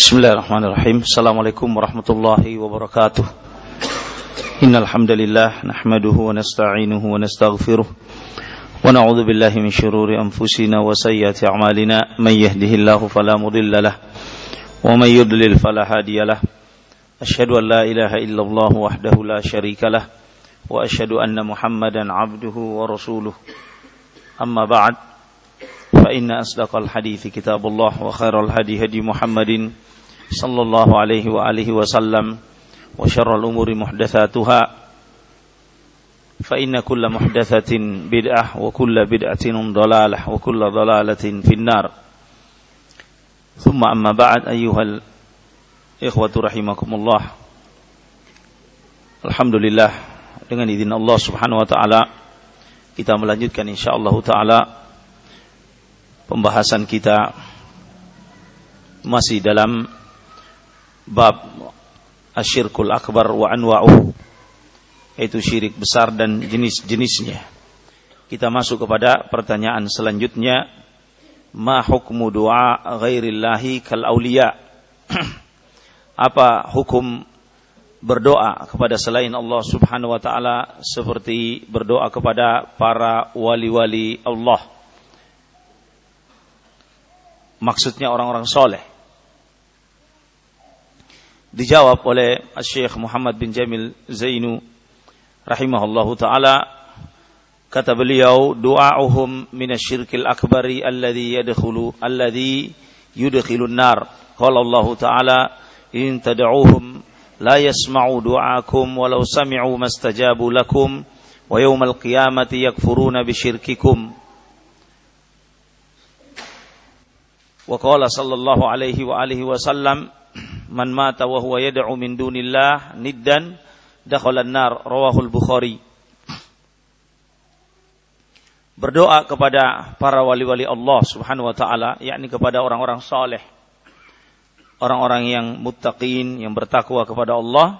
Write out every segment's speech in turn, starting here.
Bismillahirrahmanirrahim. Assalamualaikum warahmatullahi wabarakatuh. Innal hamdalillah nahmaduhu wa nasta'inuhu wa nastaghfiruh. Wa na'udzu billahi min shururi anfusina wa sayyiati a'malina. May yahdihillahu fala mudilla lah wa may yudlil fala hadiya lah. Ashhadu an la ilaha illallah wahdahu la syarika lah wa ashhadu anna Muhammadan 'abduhu wa rasuluh. Amma ba'd. Fa inna asdaqal hadithi kitabullah wa khairal hadi hadi Muhammadin صلى الله عليه وآله وسلم وشر الأمور محدثاتها فإن كل محدثة بدعة وكل بدعة ضلالة وكل ضلالة في النار ثم أما بعد أيها الإخوة رحمكم الله الحمد لله dengan izin Allah Subhanahu wa taala kita melanjutkan insyaallah taala pembahasan kita masih dalam bab asyirkul akbar wa anwa'uh yaitu syirik besar dan jenis-jenisnya. Kita masuk kepada pertanyaan selanjutnya ma hukmu doa ghairillahi kal auliya apa hukum berdoa kepada selain Allah Subhanahu wa taala seperti berdoa kepada para wali-wali Allah. Maksudnya orang-orang soleh. Dijawab oleh Syekh Muhammad bin Jamil Zainu rahimahullahu taala kata beliau du'auhum minasyirkil akbari alladhi yadkhulu alladhi yudkhilun nar. Qala Allah taala in tad'uuhum لا يسمعوا دعاكم ولو سمعوا ما استجابوا لكم ويوم القيامة يكفرون بشرككم وقال صلى الله عليه وآله وسلم man mata wa huwa yad'u min dunillah niddan dakhala nar rawahul bukhari. Berdoa kepada para wali-wali Allah Subhanahu wa taala yakni kepada orang-orang saleh orang-orang yang muttaqin yang bertakwa kepada Allah.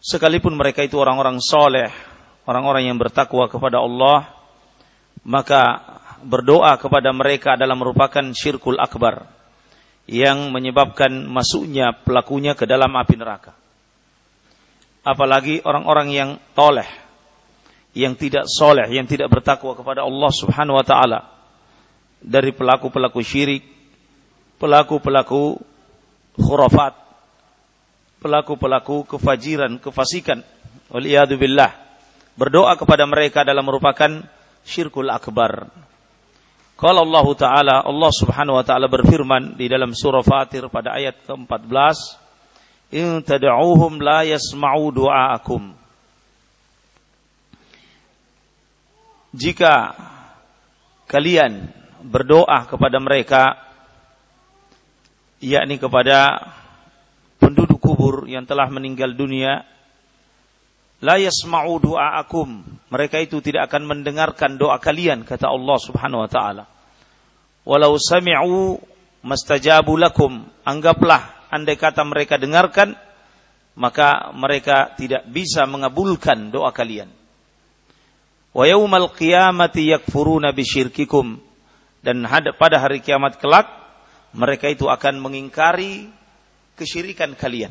Sekalipun mereka itu orang-orang saleh orang-orang yang bertakwa kepada Allah maka berdoa kepada mereka adalah merupakan syirkul akbar yang menyebabkan masuknya pelakunya ke dalam api neraka. Apalagi orang-orang yang toleh, yang tidak soleh, yang tidak bertakwa kepada Allah subhanahu wa ta'ala, dari pelaku-pelaku syirik, pelaku-pelaku khurafat, pelaku-pelaku kefajiran, kefasikan. Waliyadu billah. Berdoa kepada mereka dalam merupakan syirkul akbar. Kalau Allah Ta'ala, Allah Subhanahu Wa Ta'ala berfirman di dalam surah Fatir pada ayat ke-14, In tada'uhum la yasma'u du'aakum. Jika kalian berdoa kepada mereka, yakni kepada penduduk kubur yang telah meninggal dunia la yasma'u du'aakum. Mereka itu tidak akan mendengarkan doa kalian kata Allah Subhanahu wa taala. Walau sami'u mastajabu lakum. Anggaplah andai kata mereka dengarkan maka mereka tidak bisa mengabulkan doa kalian. Wa yaumal qiyamati yakfuruna bisyirkikum dan pada hari kiamat kelak mereka itu akan mengingkari kesyirikan kalian.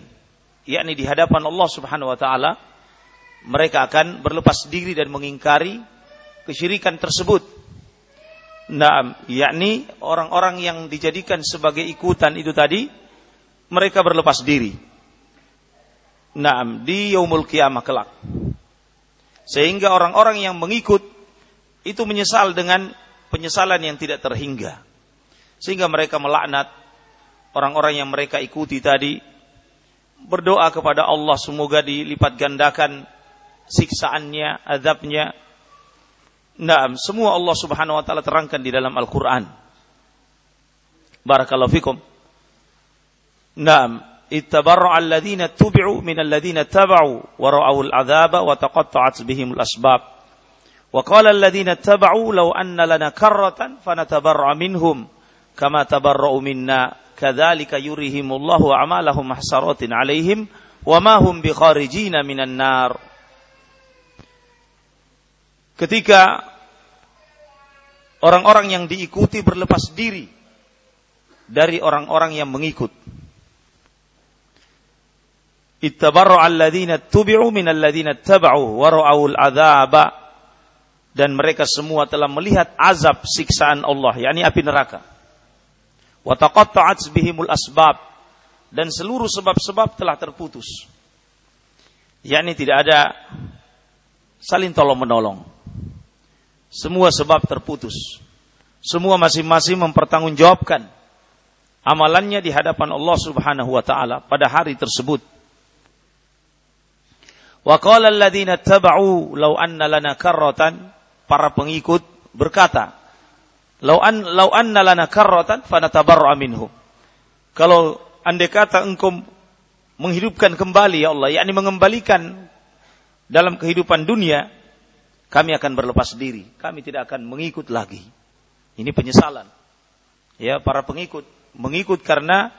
Yakni di hadapan Allah Subhanahu wa taala mereka akan berlepas diri dan mengingkari kesyirikan tersebut. Nah, yakni orang-orang yang dijadikan sebagai ikutan itu tadi mereka berlepas diri. Nah, di yaumul kiamah kelak. Sehingga orang-orang yang mengikut itu menyesal dengan penyesalan yang tidak terhingga. Sehingga mereka melaknat orang-orang yang mereka ikuti tadi. Berdoa kepada Allah semoga dilipat gandakan siksaannya, azabnya. Nah, semua Allah subhanahu wa ta'ala terangkan di dalam Al-Quran. Barakallahu fikum. Naam, ittabarra alladhina tubi'u min alladhina taba'u wa ra'awu al-azaba wa taqatta'at bihim al-asbab. Wa qala alladhina taba'u law anna lana karratan fanatabarra minhum kama tabarra'u minna kadzalika yurihimullahu a'malahum mahsaratin 'alaihim wa ma hum bikharijina minan nar ketika orang-orang yang diikuti berlepas diri dari orang-orang yang mengikut. Ittabarra alladhina tubi'u min alladhina taba'u wa ra'awul adzaba dan mereka semua telah melihat azab siksaan Allah yakni api neraka. Wa taqatta'at bihimul asbab dan seluruh sebab-sebab telah terputus. Yakni tidak ada saling tolong menolong. Semua sebab terputus. Semua masing-masing mempertanggungjawabkan amalannya di hadapan Allah Subhanahu wa taala pada hari tersebut. Wa qala alladziina taba'u law anna lana karratan para pengikut berkata, "Lau an lau anna lana karratan fanatabarra minhu." Kalau andai kata engkau menghidupkan kembali ya Allah, yakni mengembalikan dalam kehidupan dunia, kami akan berlepas diri. Kami tidak akan mengikut lagi. Ini penyesalan. Ya, para pengikut mengikut karena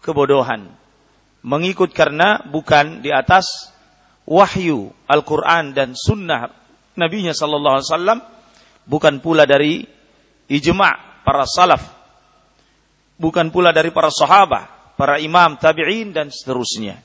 kebodohan. Mengikut karena bukan di atas wahyu Al-Quran dan sunnah Nabi-Nya Sallallahu Alaihi Wasallam, bukan pula dari ijma' para salaf, bukan pula dari para sahabat, para imam tabi'in dan seterusnya.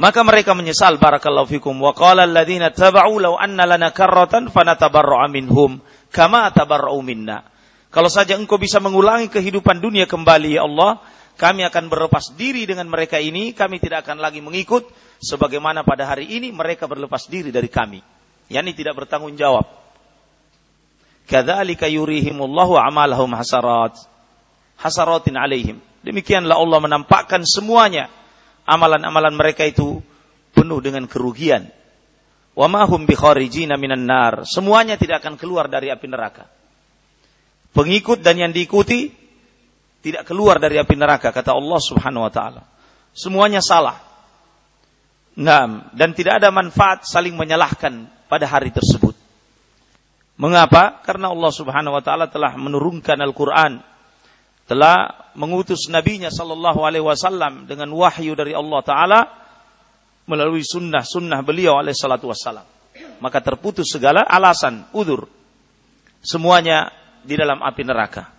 Maka mereka menyesal barakallahu fikum wa qala alladziina taba'u law anna lana karratan fanatabarra'a minhum kama tabarra'u minna. Kalau saja engkau bisa mengulangi kehidupan dunia kembali ya Allah, kami akan berlepas diri dengan mereka ini, kami tidak akan lagi mengikut sebagaimana pada hari ini mereka berlepas diri dari kami. Yani tidak bertanggung jawab. Kadzalika yurihimullahu amalahum hasarat. Hasaratin alaihim. Demikianlah Allah menampakkan semuanya amalan-amalan mereka itu penuh dengan kerugian. Wa ma hum bikharijina minan nar. Semuanya tidak akan keluar dari api neraka. Pengikut dan yang diikuti tidak keluar dari api neraka kata Allah Subhanahu wa taala. Semuanya salah. Nah, dan tidak ada manfaat saling menyalahkan pada hari tersebut. Mengapa? Karena Allah Subhanahu wa taala telah menurunkan Al-Qur'an telah mengutus nabinya sallallahu alaihi wasallam dengan wahyu dari Allah taala melalui sunnah sunnah beliau alaihi salatu wasallam. Maka terputus segala alasan, udur. Semuanya di dalam api neraka.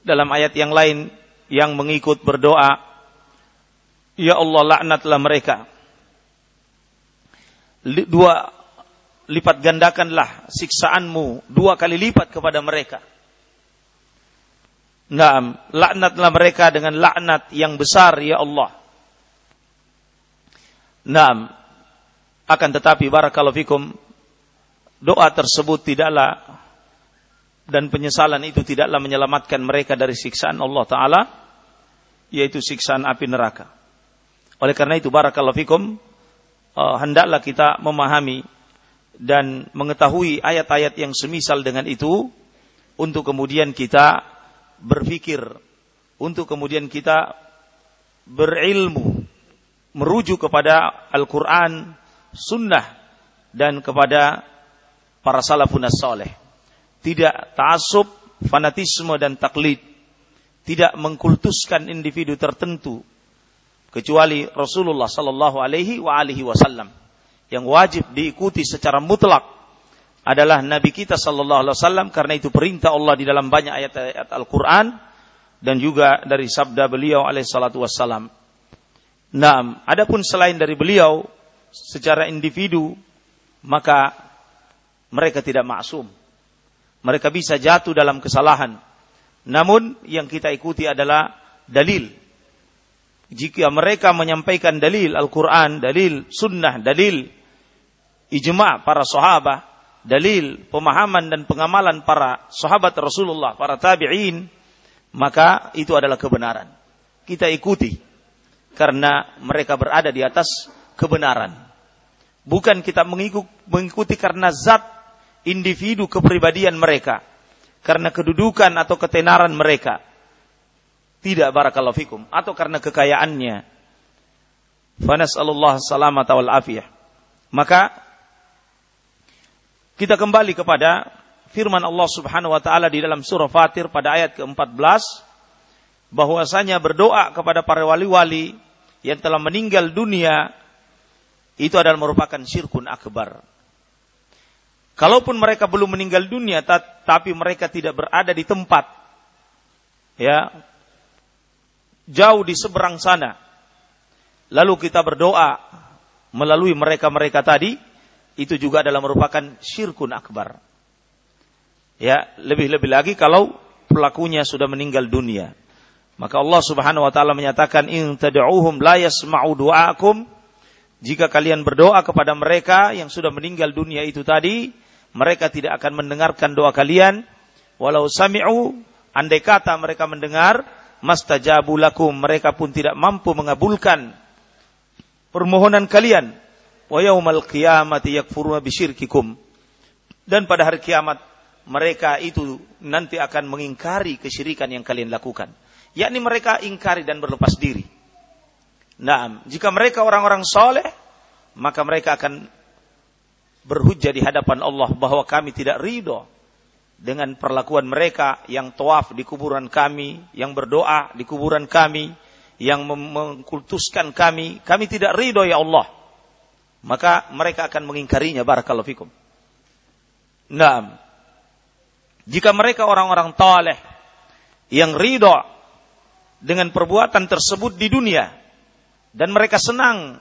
Dalam ayat yang lain yang mengikut berdoa, Ya Allah laknatlah mereka. Dua lipat gandakanlah siksaanmu dua kali lipat kepada mereka Naam, laknatlah mereka dengan laknat yang besar ya Allah. Naam. Akan tetapi barakallahu fikum doa tersebut tidaklah dan penyesalan itu tidaklah menyelamatkan mereka dari siksaan Allah taala yaitu siksaan api neraka. Oleh karena itu barakallahu fikum uh, hendaklah kita memahami dan mengetahui ayat-ayat yang semisal dengan itu untuk kemudian kita berpikir untuk kemudian kita berilmu merujuk kepada Al-Quran, Sunnah dan kepada para salafun soleh. Tidak ta'asub, fanatisme dan taklid. Tidak mengkultuskan individu tertentu kecuali Rasulullah sallallahu alaihi wasallam yang wajib diikuti secara mutlak adalah Nabi kita sallallahu alaihi wasallam karena itu perintah Allah di dalam banyak ayat-ayat Al-Qur'an dan juga dari sabda beliau alaihi salatu wassalam. Naam, adapun selain dari beliau secara individu maka mereka tidak maksum. Mereka bisa jatuh dalam kesalahan. Namun yang kita ikuti adalah dalil. Jika mereka menyampaikan dalil Al-Quran, dalil sunnah, dalil ijma' para sahabat, dalil, pemahaman dan pengamalan para sahabat Rasulullah, para tabi'in, maka itu adalah kebenaran. Kita ikuti karena mereka berada di atas kebenaran. Bukan kita mengikuti karena zat individu kepribadian mereka, karena kedudukan atau ketenaran mereka. Tidak barakallahu fikum atau karena kekayaannya. Fanas'alullah salamata wal afiyah. Maka kita kembali kepada firman Allah Subhanahu wa taala di dalam surah Fatir pada ayat ke-14 bahwasanya berdoa kepada para wali-wali yang telah meninggal dunia itu adalah merupakan syirkun akbar. Kalaupun mereka belum meninggal dunia tapi mereka tidak berada di tempat ya jauh di seberang sana lalu kita berdoa melalui mereka-mereka tadi itu juga adalah merupakan syirkun akbar ya lebih-lebih lagi kalau pelakunya sudah meninggal dunia maka Allah Subhanahu wa taala menyatakan in tad'uuhum la yasma'u du'aakum jika kalian berdoa kepada mereka yang sudah meninggal dunia itu tadi, mereka tidak akan mendengarkan doa kalian. Walau sami'u, andai kata mereka mendengar, mastajabu lakum, mereka pun tidak mampu mengabulkan permohonan kalian. Wa yaumal qiyamati yakfuruna bisyirkikum. Dan pada hari kiamat, mereka itu nanti akan mengingkari kesyirikan yang kalian lakukan. Yakni mereka ingkari dan berlepas diri. Nah, jika mereka orang-orang soleh, maka mereka akan berhujjah di hadapan Allah bahwa kami tidak ridho dengan perlakuan mereka yang tawaf di kuburan kami, yang berdoa di kuburan kami, yang mengkultuskan kami. Kami tidak ridho ya Allah. Maka mereka akan mengingkarinya. Barakallahu fikum. Nah, jika mereka orang-orang taleh yang ridho dengan perbuatan tersebut di dunia, dan mereka senang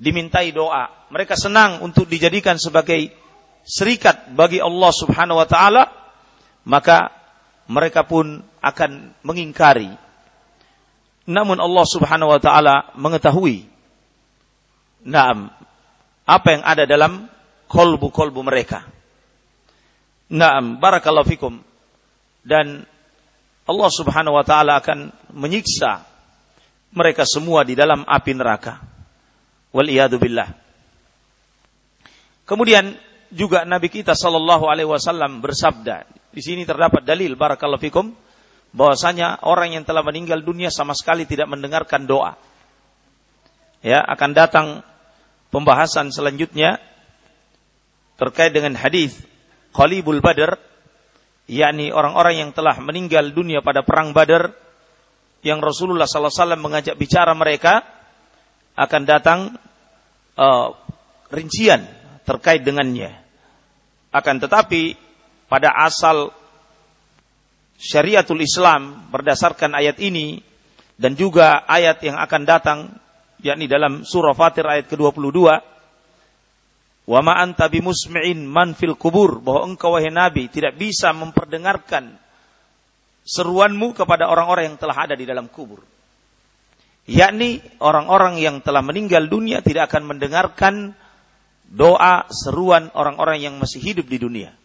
dimintai doa. Mereka senang untuk dijadikan sebagai serikat bagi Allah Subhanahu wa taala, maka mereka pun akan mengingkari. Namun Allah Subhanahu wa taala mengetahui Naam, apa yang ada dalam kolbu-kolbu mereka. Naam, barakallahu fikum. Dan Allah Subhanahu wa taala akan menyiksa mereka semua di dalam api neraka. Wal billah. Kemudian juga Nabi kita Shallallahu Alaihi Wasallam bersabda. Di sini terdapat dalil barakallahu fikum bahwasanya orang yang telah meninggal dunia sama sekali tidak mendengarkan doa. Ya, akan datang pembahasan selanjutnya terkait dengan hadis Khalibul Badr yakni orang-orang yang telah meninggal dunia pada perang Badar yang Rasulullah SAW mengajak bicara mereka akan datang uh, rincian terkait dengannya. Akan tetapi pada asal syariatul Islam berdasarkan ayat ini dan juga ayat yang akan datang yakni dalam surah Fatir ayat ke-22 Wa ma anta bimusmi'in man fil kubur bahwa engkau wahai nabi tidak bisa memperdengarkan seruanmu kepada orang-orang yang telah ada di dalam kubur. Yakni orang-orang yang telah meninggal dunia tidak akan mendengarkan doa seruan orang-orang yang masih hidup di dunia.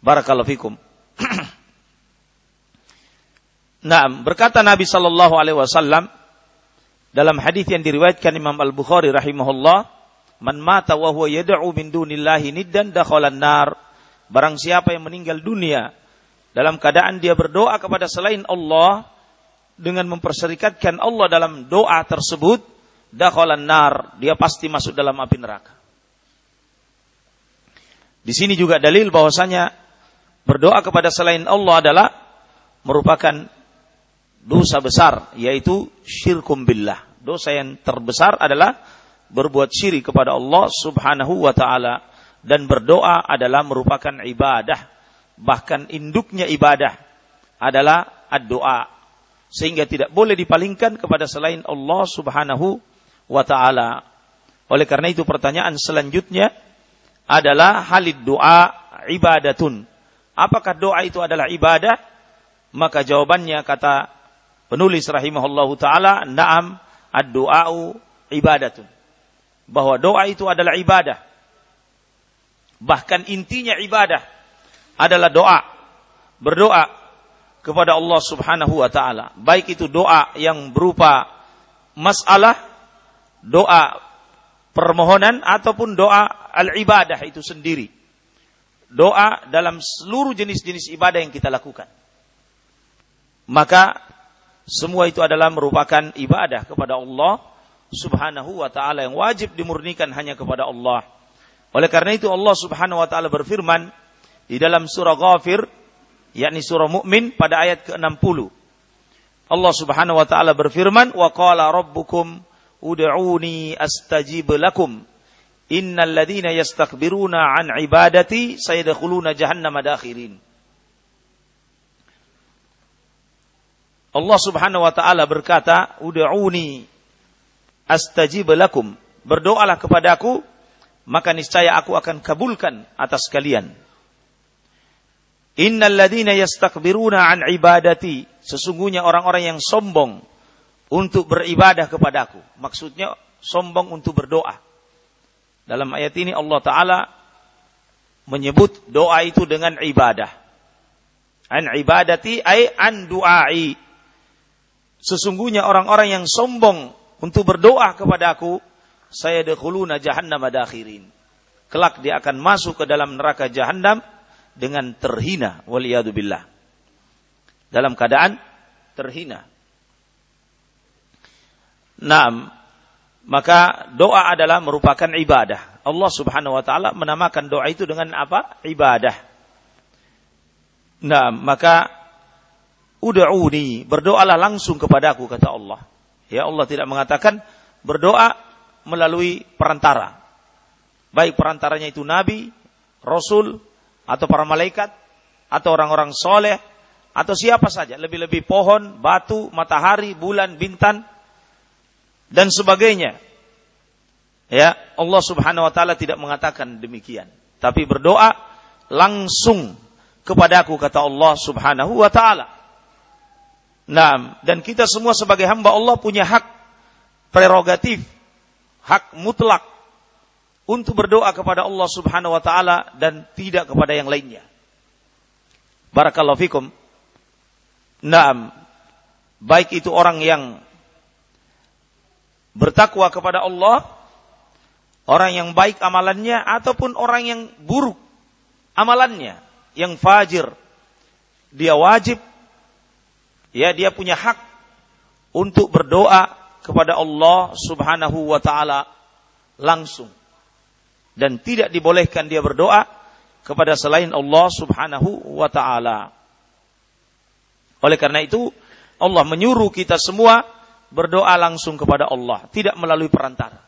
Barakallahu fikum. nah, berkata Nabi sallallahu alaihi wasallam dalam hadis yang diriwayatkan Imam Al-Bukhari rahimahullah, "Man mata wa huwa yad'u min dunillahi niddan dakhalan nar." Barang siapa yang meninggal dunia dalam keadaan dia berdoa kepada selain Allah dengan memperserikatkan Allah dalam doa tersebut, dakhalan nar, dia pasti masuk dalam api neraka. Di sini juga dalil bahwasanya berdoa kepada selain Allah adalah merupakan dosa besar yaitu syirkum billah. Dosa yang terbesar adalah berbuat syirik kepada Allah Subhanahu wa taala dan berdoa adalah merupakan ibadah bahkan induknya ibadah adalah doa sehingga tidak boleh dipalingkan kepada selain Allah Subhanahu wa taala. Oleh karena itu pertanyaan selanjutnya adalah halid doa ibadatun. Apakah doa itu adalah ibadah? Maka jawabannya kata penulis rahimahullahu taala, "Na'am, ad-du'a'u ibadatun." Bahwa doa itu adalah ibadah. Bahkan intinya ibadah adalah doa. Berdoa kepada Allah Subhanahu wa taala. Baik itu doa yang berupa masalah, doa permohonan ataupun doa al-ibadah itu sendiri. Doa dalam seluruh jenis-jenis ibadah yang kita lakukan. Maka semua itu adalah merupakan ibadah kepada Allah Subhanahu wa taala yang wajib dimurnikan hanya kepada Allah. Oleh karena itu Allah Subhanahu wa taala berfirman di dalam surah Ghafir yakni surah Mukmin pada ayat ke-60. Allah Subhanahu wa taala berfirman, "Wa qala rabbukum ud'uni astajib lakum. Innal yastakbiruna an ibadati sayadkhuluna jahannama dakhirin." Allah Subhanahu wa taala berkata, "Ud'uni astajib lakum." Berdoalah kepadaku, maka niscaya aku akan kabulkan atas kalian. Innal ladina yastakbiruna an ibadati. Sesungguhnya orang-orang yang sombong untuk beribadah kepadaku. Maksudnya sombong untuk berdoa. Dalam ayat ini Allah Ta'ala menyebut doa itu dengan ibadah. An ibadati ay an du'ai. Sesungguhnya orang-orang yang sombong untuk berdoa kepadaku, saya dekhuluna jahannam adakhirin. Kelak dia akan masuk ke dalam neraka jahannam dengan terhina. Waliyadubillah. Dalam keadaan terhina. Nah, maka doa adalah merupakan ibadah. Allah Subhanahu wa taala menamakan doa itu dengan apa? Ibadah. Nah, maka ud'uni, berdoalah langsung kepadaku kata Allah. Ya Allah tidak mengatakan berdoa melalui perantara. Baik perantaranya itu nabi, rasul atau para malaikat atau orang-orang soleh atau siapa saja, lebih-lebih pohon, batu, matahari, bulan, bintang dan sebagainya. Ya, Allah Subhanahu wa taala tidak mengatakan demikian, tapi berdoa langsung kepadaku kata Allah Subhanahu wa taala. Nah, dan kita semua sebagai hamba Allah punya hak prerogatif, hak mutlak untuk berdoa kepada Allah Subhanahu wa taala dan tidak kepada yang lainnya. Barakallahu fikum. Naam. Baik itu orang yang bertakwa kepada Allah, orang yang baik amalannya ataupun orang yang buruk amalannya, yang fajir, dia wajib ya dia punya hak untuk berdoa kepada Allah Subhanahu wa taala langsung. Dan tidak dibolehkan dia berdoa kepada selain Allah Subhanahu wa taala. Oleh karena itu, Allah menyuruh kita semua berdoa langsung kepada Allah, tidak melalui perantara.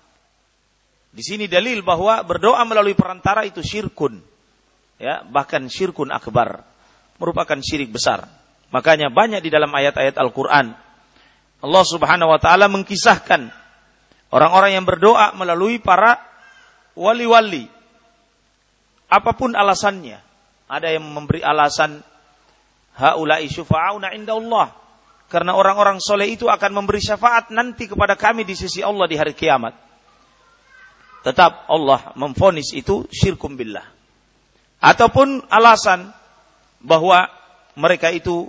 Di sini dalil bahwa berdoa melalui perantara itu syirkun. Ya, bahkan syirkun akbar. Merupakan syirik besar. Makanya banyak di dalam ayat-ayat Al-Qur'an Allah Subhanahu wa taala mengkisahkan orang-orang yang berdoa melalui para wali-wali. Apa pun alasannya. Ada yang memberi alasan haula'i syufa'auna inda Allah karena orang-orang soleh itu akan memberi syafaat nanti kepada kami di sisi Allah di hari kiamat. Tetap Allah memfonis itu syirkum billah. Ataupun alasan bahwa mereka itu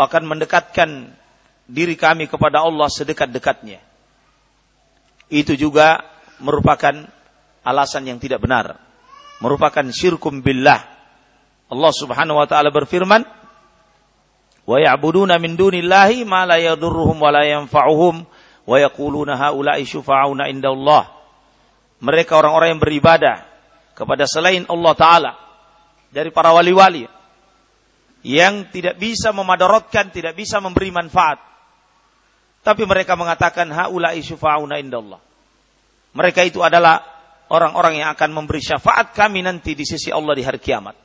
akan mendekatkan diri kami kepada Allah sedekat-dekatnya. Itu juga merupakan alasan yang tidak benar. Merupakan syirkum billah. Allah subhanahu wa ta'ala berfirman, wa ya'buduna min dunillahi ma la yadurruhum wa la yanfa'uhum wa yaquluna haula'i syufa'auna. Mereka orang-orang yang beribadah kepada selain Allah taala dari para wali-wali yang tidak bisa memadaratkan, tidak bisa memberi manfaat. Tapi mereka mengatakan haula'i syufa'auna indallah. Mereka itu adalah orang-orang yang akan memberi syafaat kami nanti di sisi Allah di hari kiamat.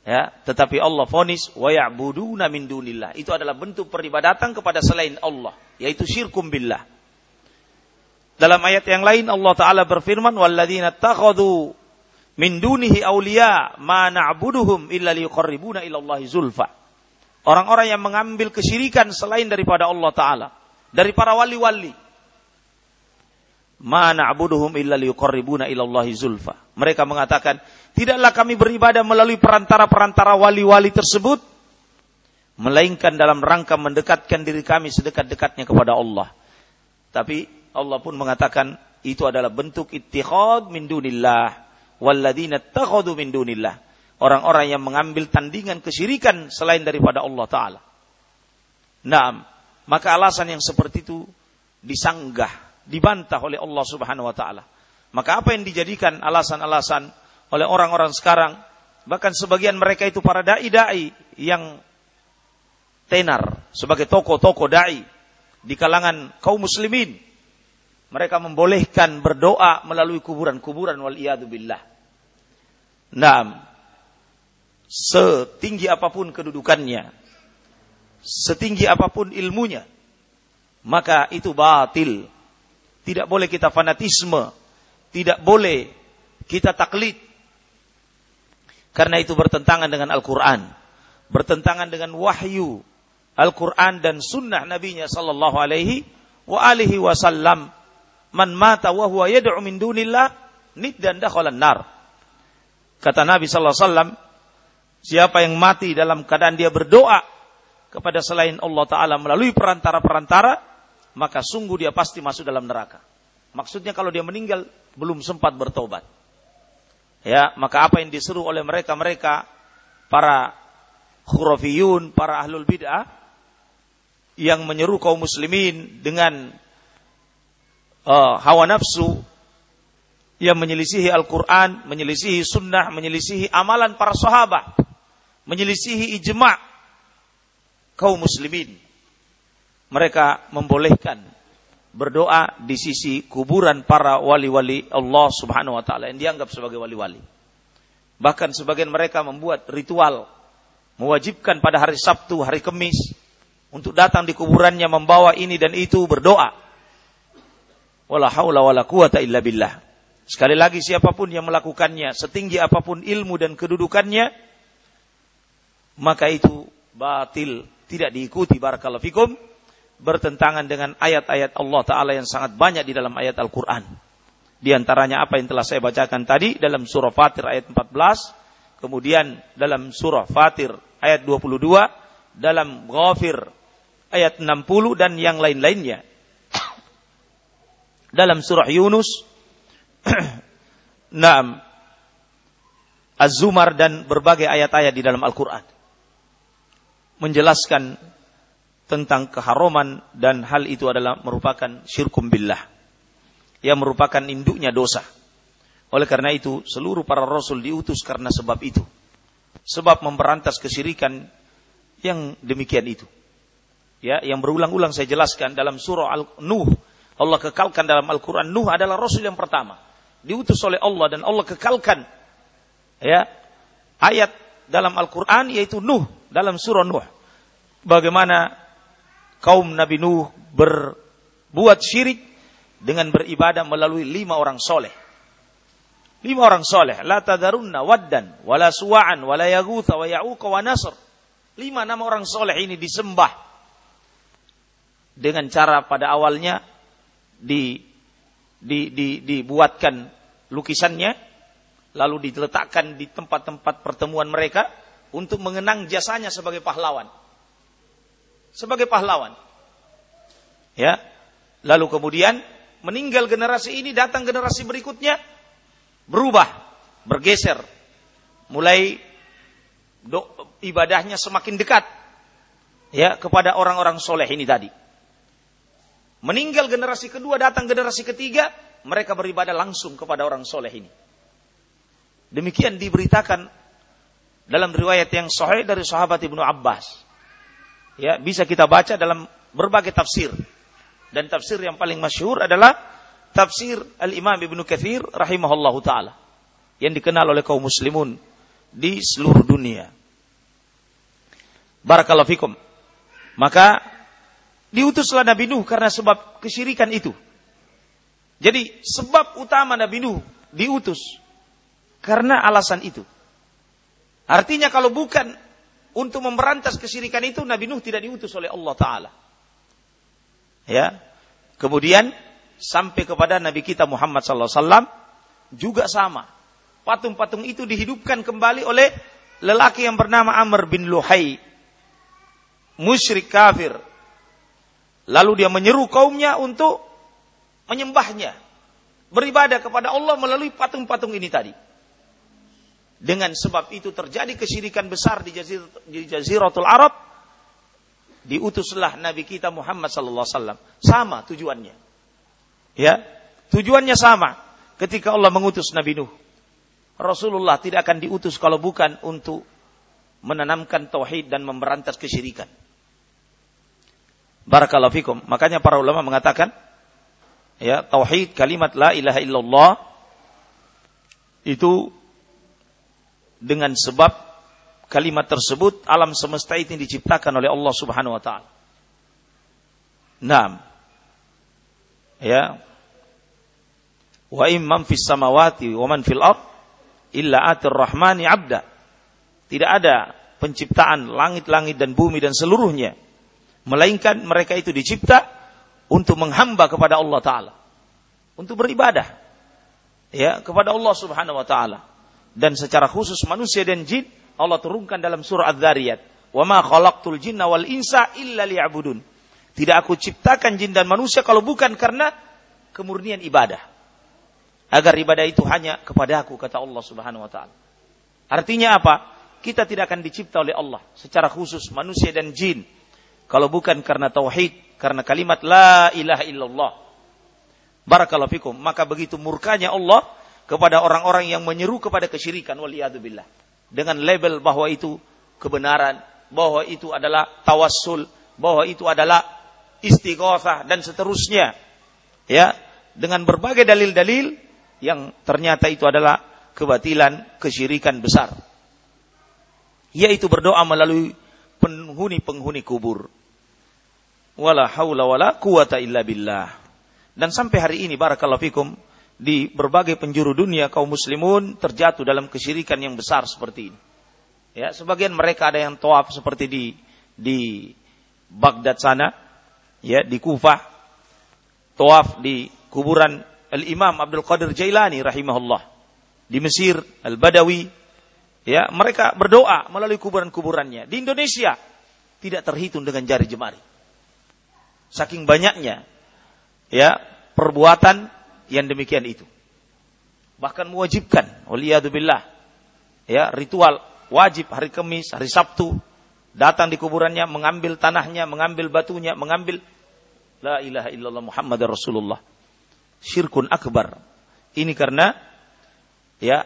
Ya, tetapi Allah fonis wa ya'buduna min dunillah. Itu adalah bentuk peribadatan kepada selain Allah, yaitu syirkum billah. Dalam ayat yang lain Allah taala berfirman walladzina takhadhu min dunihi awliya ma na'buduhum illa liqarribuna ila Allah zulfa. Orang-orang yang mengambil kesyirikan selain daripada Allah taala, dari para wali-wali. Ma na'buduhum illa liqarribuna ila Allah zulfa. Mereka mengatakan, Tidaklah kami beribadah melalui perantara-perantara wali-wali tersebut, melainkan dalam rangka mendekatkan diri kami sedekat-dekatnya kepada Allah. Tapi Allah pun mengatakan itu adalah bentuk ittikhad min dunillah walladzina takhadu min dunillah. Orang-orang yang mengambil tandingan kesyirikan selain daripada Allah taala. Nah, maka alasan yang seperti itu disanggah, dibantah oleh Allah Subhanahu wa taala. Maka apa yang dijadikan alasan-alasan oleh orang-orang sekarang. Bahkan sebagian mereka itu para da'i-da'i yang tenar sebagai toko-toko da'i di kalangan kaum muslimin. Mereka membolehkan berdoa melalui kuburan-kuburan wal billah. Nah, setinggi apa pun kedudukannya, setinggi apa pun ilmunya, maka itu batil. Tidak boleh kita fanatisme, tidak boleh kita taklid. Karena itu bertentangan dengan Al-Quran, bertentangan dengan wahyu Al-Quran dan sunnah nabinya sallallahu alaihi wa alihi wasallam. Man mata wa huwa yad'u min dunillah niddan dakhalan nar. Kata Nabi sallallahu alaihi wasallam, siapa yang mati dalam keadaan dia berdoa kepada selain Allah taala melalui perantara-perantara, maka sungguh dia pasti masuk dalam neraka. Maksudnya kalau dia meninggal belum sempat bertobat. Ya, maka apa yang diseru oleh mereka-mereka para khurafiyun, para ahlul bid'ah yang menyeru kaum muslimin dengan uh, hawa nafsu yang menyelisihi Al-Quran, menyelisihi sunnah, menyelisihi amalan para sahabat, menyelisihi ijma' kaum muslimin. Mereka membolehkan berdoa di sisi kuburan para wali-wali Allah subhanahu wa ta'ala yang dianggap sebagai wali-wali. Bahkan sebagian mereka membuat ritual, mewajibkan pada hari Sabtu, hari Kemis, untuk datang di kuburannya membawa ini dan itu berdoa. Wala haula wala quwata illa billah. Sekali lagi siapa pun yang melakukannya setinggi apa pun ilmu dan kedudukannya maka itu batil, tidak diikuti barakallahu fikum bertentangan dengan ayat-ayat Allah taala yang sangat banyak di dalam ayat Al-Qur'an. Di antaranya apa yang telah saya bacakan tadi dalam surah Fatir ayat 14, kemudian dalam surah Fatir ayat 22, dalam Ghafir ayat 60 dan yang lain-lainnya. Dalam surah Yunus, Naam, Az-Zumar dan berbagai ayat-ayat di dalam Al-Quran. Menjelaskan tentang keharuman dan hal itu adalah merupakan syirkum billah. Yang merupakan induknya dosa. Oleh karena itu, seluruh para rasul diutus karena sebab itu. Sebab memberantas kesyirikan yang demikian itu ya yang berulang-ulang saya jelaskan dalam surah Al-Nuh Allah kekalkan dalam Al-Qur'an Nuh adalah rasul yang pertama diutus oleh Allah dan Allah kekalkan ya ayat dalam Al-Qur'an yaitu Nuh dalam surah Nuh. Bagaimana kaum Nabi Nuh berbuat syirik dengan beribadah melalui lima orang soleh. Lima orang soleh. La tadarunna waddan wala suwa'an wala yaghutha wa ya'uqa wa nasr. Lima nama orang soleh ini disembah dengan cara pada awalnya di, di, di, dibuatkan lukisannya, lalu diletakkan di tempat-tempat pertemuan mereka untuk mengenang jasanya sebagai pahlawan. Sebagai pahlawan. Ya. Lalu kemudian meninggal generasi ini, datang generasi berikutnya berubah, bergeser. Mulai do, ibadahnya semakin dekat ya kepada orang-orang soleh ini tadi. Meninggal generasi kedua, datang generasi ketiga, mereka beribadah langsung kepada orang soleh ini. Demikian diberitakan dalam riwayat yang sahih dari sahabat Ibnu Abbas. Ya, bisa kita baca dalam berbagai tafsir. Dan tafsir yang paling masyhur adalah tafsir Al-Imam Ibnu Katsir rahimahullahu taala yang dikenal oleh kaum muslimun di seluruh dunia. Barakallahu fikum. Maka Diutuslah Nabi Nuh karena sebab kesyirikan itu. Jadi sebab utama Nabi Nuh diutus karena alasan itu. Artinya kalau bukan untuk memberantas kesyirikan itu Nabi Nuh tidak diutus oleh Allah taala. Ya. Kemudian sampai kepada Nabi kita Muhammad sallallahu alaihi wasallam juga sama. Patung-patung itu dihidupkan kembali oleh lelaki yang bernama Amr bin Luhai. Musyrik kafir Lalu dia menyeru kaumnya untuk menyembahnya. Beribadah kepada Allah melalui patung-patung ini tadi. Dengan sebab itu terjadi kesyirikan besar di, jazir, di Jaziratul Arab. Diutuslah Nabi kita Muhammad sallallahu alaihi wasallam. Sama tujuannya. Ya, tujuannya sama. Ketika Allah mengutus Nabi Nuh. Rasulullah tidak akan diutus kalau bukan untuk menanamkan tauhid dan memberantas kesyirikan. Barakallahu fikum. Makanya para ulama mengatakan ya tauhid kalimat la ilaha illallah itu dengan sebab kalimat tersebut alam semesta ini diciptakan oleh Allah Subhanahu wa taala. Naam. Ya. Wa imman fis samawati wa man fil ard illa atir rahmani abda. Tidak ada penciptaan langit-langit dan bumi dan seluruhnya melainkan mereka itu dicipta untuk menghamba kepada Allah taala. Untuk beribadah ya kepada Allah Subhanahu wa taala. Dan secara khusus manusia dan jin Allah turunkan dalam surah Az-Zariyat, "Wa ma khalaqtul jinna wal insa illa liya'budun." Tidak aku ciptakan jin dan manusia kalau bukan karena kemurnian ibadah. Agar ibadah itu hanya kepada aku kata Allah Subhanahu wa taala. Artinya apa? Kita tidak akan dicipta oleh Allah secara khusus manusia dan jin kalau bukan karena tauhid, karena kalimat la ilaha illallah. Barakallahu fikum. Maka begitu murkanya Allah kepada orang-orang yang menyeru kepada kesyirikan waliyadzubillah dengan label bahwa itu kebenaran, bahwa itu adalah tawassul, bahwa itu adalah istighosah dan seterusnya. Ya, dengan berbagai dalil-dalil yang ternyata itu adalah kebatilan, kesyirikan besar. Yaitu berdoa melalui penghuni-penghuni kubur. Wala haula wala quwata illa billah. Dan sampai hari ini barakallahu fikum di berbagai penjuru dunia kaum muslimun terjatuh dalam kesyirikan yang besar seperti ini. Ya, sebagian mereka ada yang tawaf seperti di di Baghdad sana, ya di Kufah, tawaf di kuburan Al Imam Abdul Qadir Jailani rahimahullah di Mesir Al Badawi, ya mereka berdoa melalui kuburan-kuburannya. Di Indonesia tidak terhitung dengan jari jemari. Saking banyaknya ya perbuatan yang demikian itu. Bahkan mewajibkan, waliyadzubillah. Ya, ritual wajib hari Kamis, hari Sabtu, datang di kuburannya, mengambil tanahnya, mengambil batunya, mengambil la ilaha illallah Muhammad Rasulullah. Syirkun akbar. Ini karena ya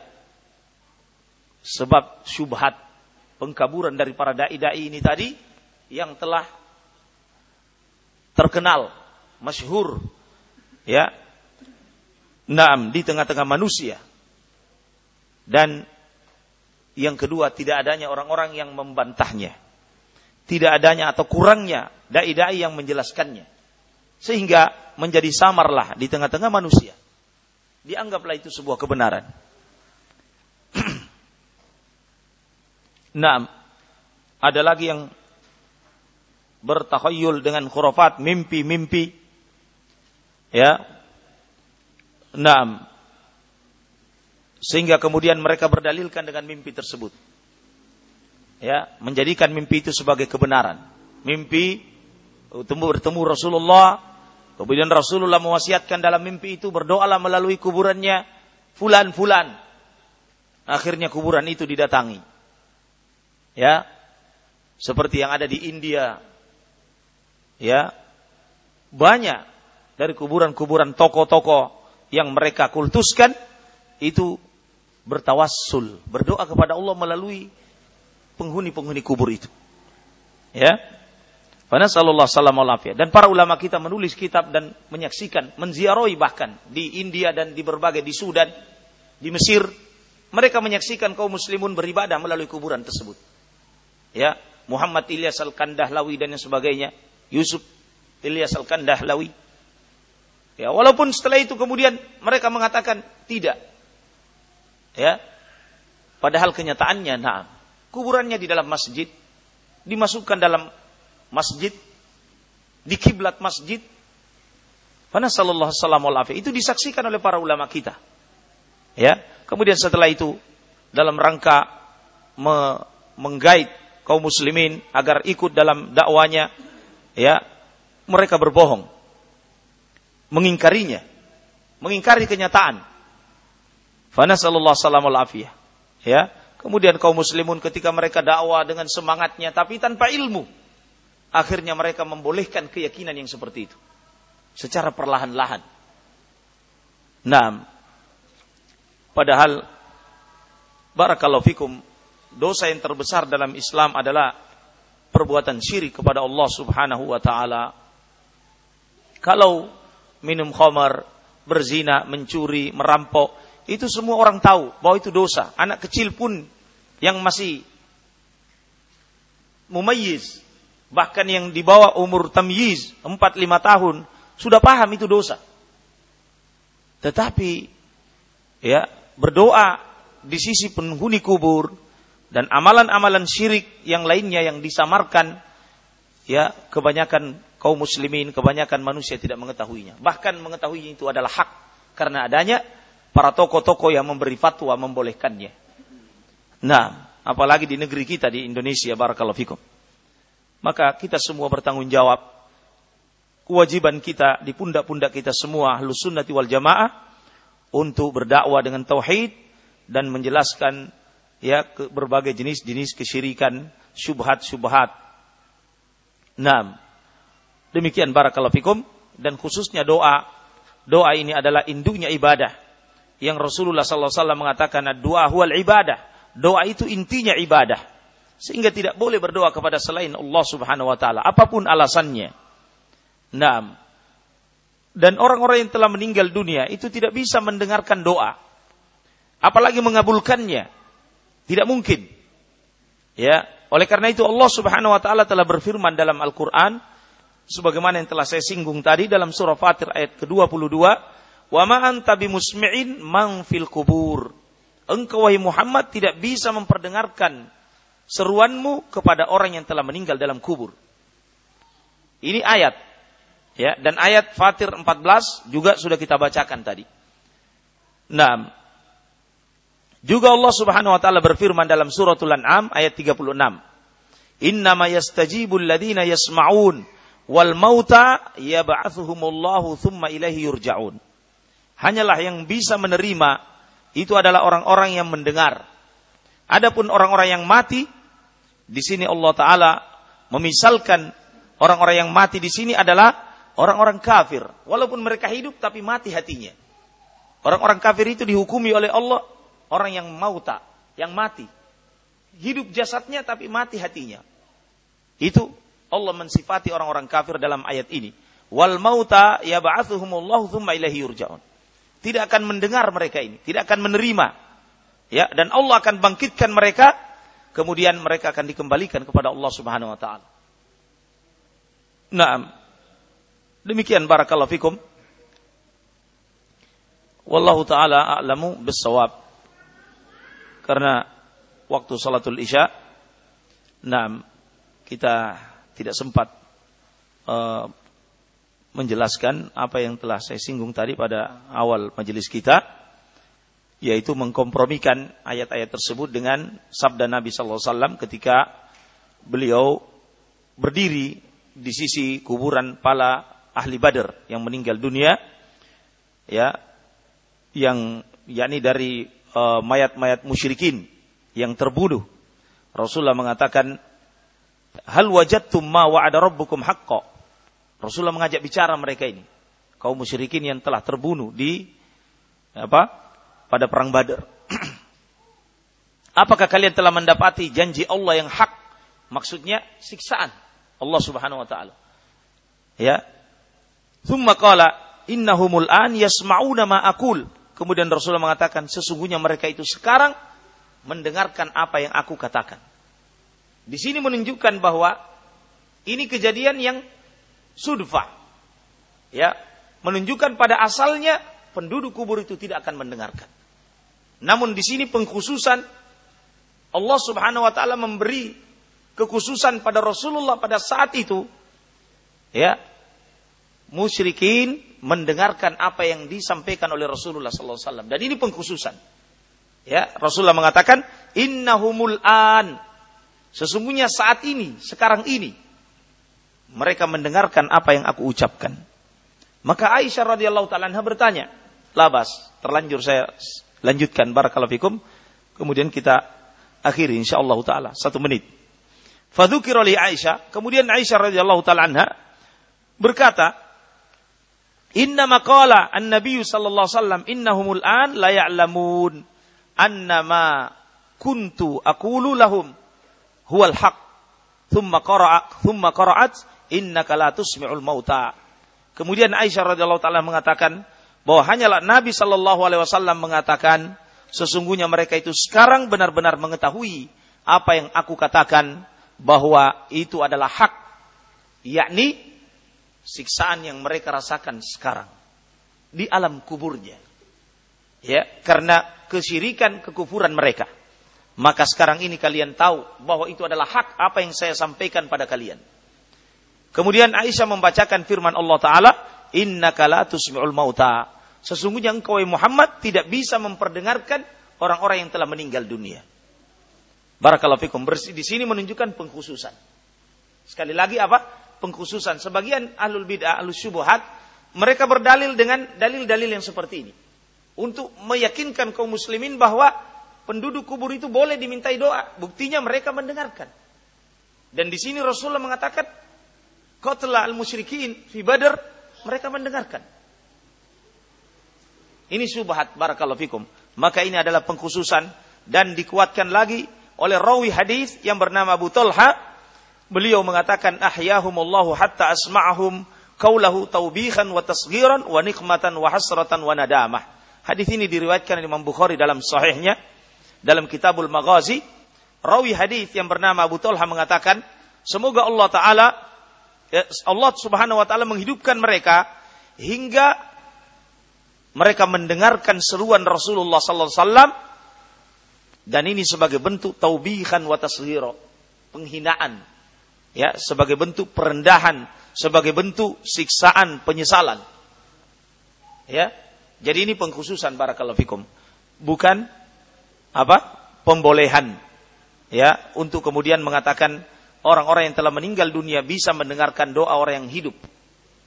sebab syubhat pengkaburan dari para dai-dai ini tadi yang telah terkenal, masyhur ya Naam di tengah-tengah manusia. Dan yang kedua tidak adanya orang-orang yang membantahnya. Tidak adanya atau kurangnya dai-dai yang menjelaskannya. Sehingga menjadi samarlah di tengah-tengah manusia. Dianggaplah itu sebuah kebenaran. Naam. Ada lagi yang bertakhayul dengan khurafat, mimpi-mimpi. Ya, Naam. Sehingga kemudian mereka berdalilkan dengan mimpi tersebut. Ya, menjadikan mimpi itu sebagai kebenaran. Mimpi bertemu bertemu Rasulullah, kemudian Rasulullah mewasiatkan dalam mimpi itu berdoalah melalui kuburannya fulan fulan. Akhirnya kuburan itu didatangi. Ya. Seperti yang ada di India. Ya. Banyak dari kuburan-kuburan tokoh-tokoh yang mereka kultuskan itu bertawassul, berdoa kepada Allah melalui penghuni-penghuni kubur itu. Ya. Karena sallallahu alaihi Dan para ulama kita menulis kitab dan menyaksikan, menziarahi bahkan di India dan di berbagai di Sudan, di Mesir, mereka menyaksikan kaum muslimun beribadah melalui kuburan tersebut. Ya, Muhammad Ilyas Al-Kandahlawi dan yang sebagainya, Yusuf Ilyas Al-Kandahlawi, Ya, walaupun setelah itu kemudian mereka mengatakan tidak. Ya. Padahal kenyataannya nah, kuburannya di dalam masjid, dimasukkan dalam masjid, di kiblat masjid. Mana sallallahu alaihi itu disaksikan oleh para ulama kita. Ya, kemudian setelah itu dalam rangka me menggait kaum muslimin agar ikut dalam dakwanya, ya, mereka berbohong. Mengingkarinya, mengingkari kenyataan. Fana sallallahu alaihi Ya, kemudian kaum muslimun ketika mereka dakwah dengan semangatnya tapi tanpa ilmu, akhirnya mereka membolehkan keyakinan yang seperti itu. Secara perlahan-lahan. Nah, padahal barakallahu fikum dosa yang terbesar dalam Islam adalah perbuatan syirik kepada Allah Subhanahu wa taala. Kalau minum khamar, berzina, mencuri, merampok, itu semua orang tahu bahwa itu dosa. Anak kecil pun yang masih mumayyiz, bahkan yang di bawah umur tamyiz 4 5 tahun sudah paham itu dosa. Tetapi ya, berdoa di sisi penghuni kubur dan amalan-amalan syirik yang lainnya yang disamarkan ya kebanyakan kaum muslimin, kebanyakan manusia tidak mengetahuinya. Bahkan mengetahui itu adalah hak karena adanya para tokoh-tokoh yang memberi fatwa membolehkannya. Nah, apalagi di negeri kita di Indonesia barakallahu fikum. Maka kita semua bertanggung jawab. Kewajiban kita di pundak-pundak kita semua ahlus sunnati wal jamaah untuk berdakwah dengan tauhid dan menjelaskan ya ke berbagai jenis-jenis kesyirikan, syubhat-syubhat. Nah, demikian barakallahu fikum dan khususnya doa. Doa ini adalah induknya ibadah. Yang Rasulullah sallallahu alaihi wasallam mengatakan doa huwal ibadah. Doa itu intinya ibadah sehingga tidak boleh berdoa kepada selain Allah Subhanahu wa taala apa pun alasannya. Nah, dan orang-orang yang telah meninggal dunia itu tidak bisa mendengarkan doa apalagi mengabulkannya. Tidak mungkin. Ya, oleh karena itu Allah Subhanahu wa taala telah berfirman dalam Al-Qur'an sebagaimana yang telah saya singgung tadi dalam surah Fatir ayat ke-22, "Wa ma anta bimusmi'in man fil kubur." Engkau wahai Muhammad tidak bisa memperdengarkan seruanmu kepada orang yang telah meninggal dalam kubur. Ini ayat. Ya, dan ayat Fatir 14 juga sudah kita bacakan tadi. Nah, juga Allah Subhanahu wa taala berfirman dalam suratul An'am ayat 36. Innama yastajibul ladina yasma'un wal mauta yab'athuhumullahu thumma ilaihi yurja'un. Hanyalah yang bisa menerima itu adalah orang-orang yang mendengar Adapun orang-orang yang mati, di sini Allah Ta'ala memisalkan orang-orang yang mati di sini adalah orang-orang kafir. Walaupun mereka hidup tapi mati hatinya. Orang-orang kafir itu dihukumi oleh Allah orang yang mauta, yang mati. Hidup jasadnya tapi mati hatinya. Itu Allah mensifati orang-orang kafir dalam ayat ini. Wal mauta yab'athuhumullahu thumma ilahi yurja'un. Tidak akan mendengar mereka ini, tidak akan menerima Ya, dan Allah akan bangkitkan mereka, kemudian mereka akan dikembalikan kepada Allah Subhanahu wa taala. Naam. Demikian barakallahu fikum. Wallahu taala a'lamu bissawab. Karena waktu salatul Isya Naam, kita tidak sempat uh, menjelaskan apa yang telah saya singgung tadi pada awal majelis kita yaitu mengkompromikan ayat-ayat tersebut dengan sabda Nabi sallallahu alaihi wasallam ketika beliau berdiri di sisi kuburan pala ahli Badar yang meninggal dunia ya yang yakni dari mayat-mayat musyrikin yang terbunuh Rasulullah mengatakan hal wajadtum ma wa'ada rabbukum haqqo Rasulullah mengajak bicara mereka ini kaum musyrikin yang telah terbunuh di apa pada perang Badar. Apakah kalian telah mendapati janji Allah yang hak? Maksudnya siksaan Allah Subhanahu wa taala. Ya. Thumma qala innahumul an yasma'una ma aqul. Kemudian Rasulullah mengatakan sesungguhnya mereka itu sekarang mendengarkan apa yang aku katakan. Di sini menunjukkan bahwa ini kejadian yang sudfa. Ya, menunjukkan pada asalnya penduduk kubur itu tidak akan mendengarkan. Namun di sini pengkhususan Allah Subhanahu wa taala memberi kekhususan pada Rasulullah pada saat itu ya musyrikin mendengarkan apa yang disampaikan oleh Rasulullah sallallahu alaihi wasallam dan ini pengkhususan. Ya, Rasulullah mengatakan innahumul an sesungguhnya saat ini, sekarang ini mereka mendengarkan apa yang aku ucapkan. Maka Aisyah radhiyallahu taala bertanya, labas. Terlanjur saya lanjutkan barakallahu fikum. Kemudian kita akhiri insyaallah taala satu menit. Fadzukir oleh Aisyah, kemudian Aisyah radhiyallahu taala berkata, Inna maqala an-nabiy sallallahu alaihi wasallam innahumul an la ya'lamun annama kuntu aqulu lahum huwal haq. Thumma qara'a thumma qara'at innaka la tusmi'ul mauta. Kemudian Aisyah radhiyallahu taala mengatakan, bahwa hanyalah Nabi Shallallahu Alaihi Wasallam mengatakan sesungguhnya mereka itu sekarang benar-benar mengetahui apa yang aku katakan bahwa itu adalah hak yakni siksaan yang mereka rasakan sekarang di alam kuburnya ya karena kesyirikan kekufuran mereka maka sekarang ini kalian tahu bahwa itu adalah hak apa yang saya sampaikan pada kalian kemudian Aisyah membacakan firman Allah taala innaka la tusmi'ul mauta sesungguhnya engkau Muhammad tidak bisa memperdengarkan orang-orang yang telah meninggal dunia Barakallahu fikum. Di sini menunjukkan pengkhususan. Sekali lagi apa? Pengkhususan. Sebagian ahlul bid'ah, ahlul syubuhat, mereka berdalil dengan dalil-dalil yang seperti ini. Untuk meyakinkan kaum muslimin bahwa penduduk kubur itu boleh dimintai doa. Buktinya mereka mendengarkan. Dan di sini Rasulullah mengatakan, Qatla al-musyrikin fi badar, mereka mendengarkan. Ini syubhat barakallahu fikum. Maka ini adalah pengkhususan dan dikuatkan lagi oleh rawi hadis yang bernama Abu Talha beliau mengatakan ahyahumullahu hatta asma'ahum qaulahu taubihan wa tasghiran wa nikmatan wa hasratan wa nadamah hadis ini diriwayatkan Imam Bukhari dalam sahihnya dalam Kitabul Maghazi rawi hadis yang bernama Abu Talha mengatakan semoga Allah taala ya, Allah Subhanahu wa taala menghidupkan mereka hingga mereka mendengarkan seruan Rasulullah sallallahu alaihi wasallam dan ini sebagai bentuk taubihan wa tasghira, penghinaan. Ya, sebagai bentuk perendahan, sebagai bentuk siksaan, penyesalan. Ya. Jadi ini pengkhususan barakallahu fikum. Bukan apa? pembolehan. Ya, untuk kemudian mengatakan orang-orang yang telah meninggal dunia bisa mendengarkan doa orang yang hidup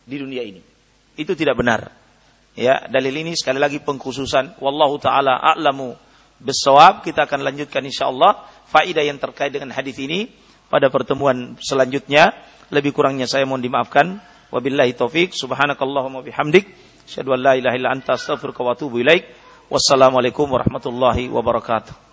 di dunia ini. Itu tidak benar. Ya, dalil ini sekali lagi pengkhususan wallahu taala a'lamu Besawab kita akan lanjutkan insyaallah faidah yang terkait dengan hadis ini pada pertemuan selanjutnya. Lebih kurangnya saya mohon dimaafkan. Wabillahi taufik. Subhanakallahumma bihamdik. Asyhadu an la ilaha illa anta wa atubu ilaik. Wassalamualaikum warahmatullahi wabarakatuh.